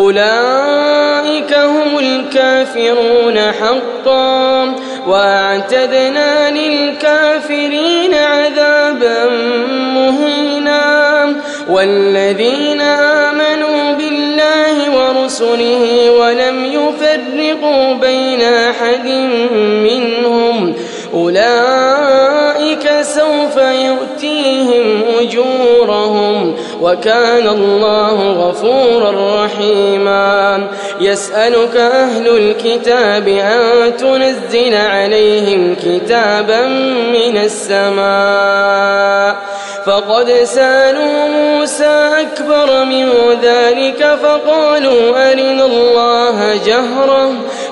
أولئك هم الكافرون حقا وأعتدنا للكافرين عذابا مهينا والذين آمنوا بالله ورسله وكان الله غفورا رحيما. يسألك أهل الكتاب أن تنزل عليهم كتابا من السماء. فقد سألوا موسى أكبر من ذلك فقالوا أرنا الله جهرة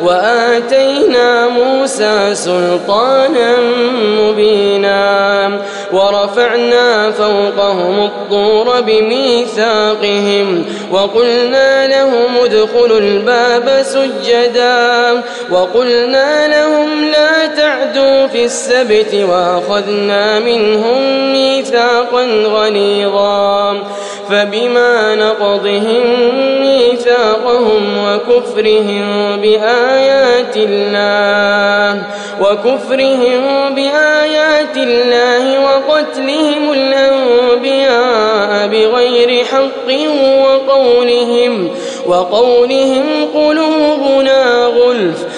وآتينا موسى سلطانا مبينا ورفعنا فوقهم الطور بميثاقهم وقلنا لهم ادخلوا الباب سجدا وقلنا لهم لا تعدوا في السبت وأخذنا منهم ميثاقا غليظا. فبما نقضهم ميثاقهم وكفرهم بآيات الله وكفرهم بآيات الله وقتلهم الأنبياء بغير حق وقولهم وقولهم قلوبنا غلف.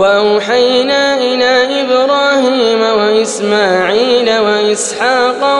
وأوحينا إلى إبراهيم وإسماعيل وإسحاق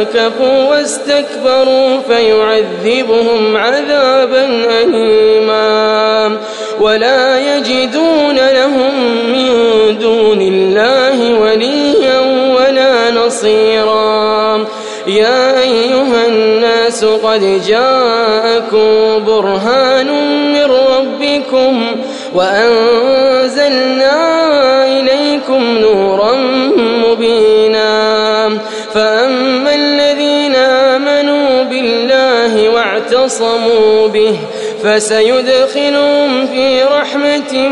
استنكفوا واستكبروا فيعذبهم عذابا أليما ولا يجدون لهم من دون الله وليا ولا نصيرا. يا أيها الناس قد جاءكم برهان من ربكم وأنزلنا إليكم نورا واعتصموا به فسيدخلهم في رحمة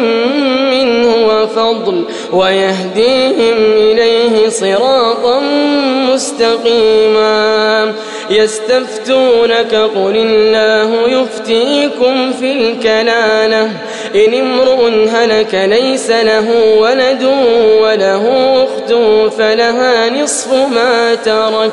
منه وفضل ويهديهم إليه صراطا مستقيما. يستفتونك قل الله يفتيكم في الكلالة إن امرؤ هلك ليس له ولد وله أخت فلها نصف ما ترك.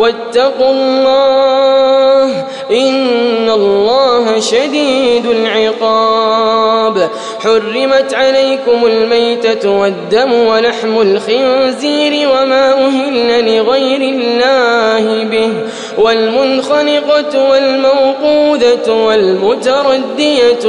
واتقوا الله إن الله شديد العقاب. حرمت عليكم الميتة والدم ولحم الخنزير وما أهل لغير الله به. والمنخنقة والموقودة والمتردية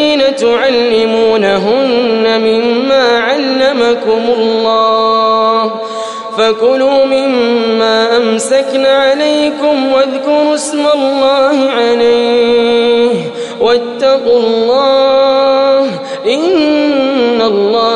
تعلمونهن مما علمكم الله فكلوا مما أمسكن عليكم واذكروا اسم الله عليه واتقوا الله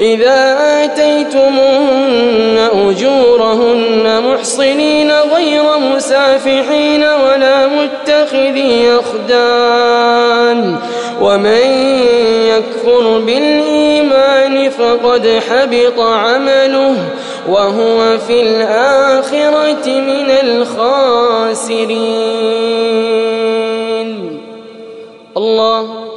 إذا آتيتموهن أجورهن محصنين غير مسافحين ولا متخذي أخدان ومن يكفر بالإيمان فقد حبط عمله وهو في الآخرة من الخاسرين. الله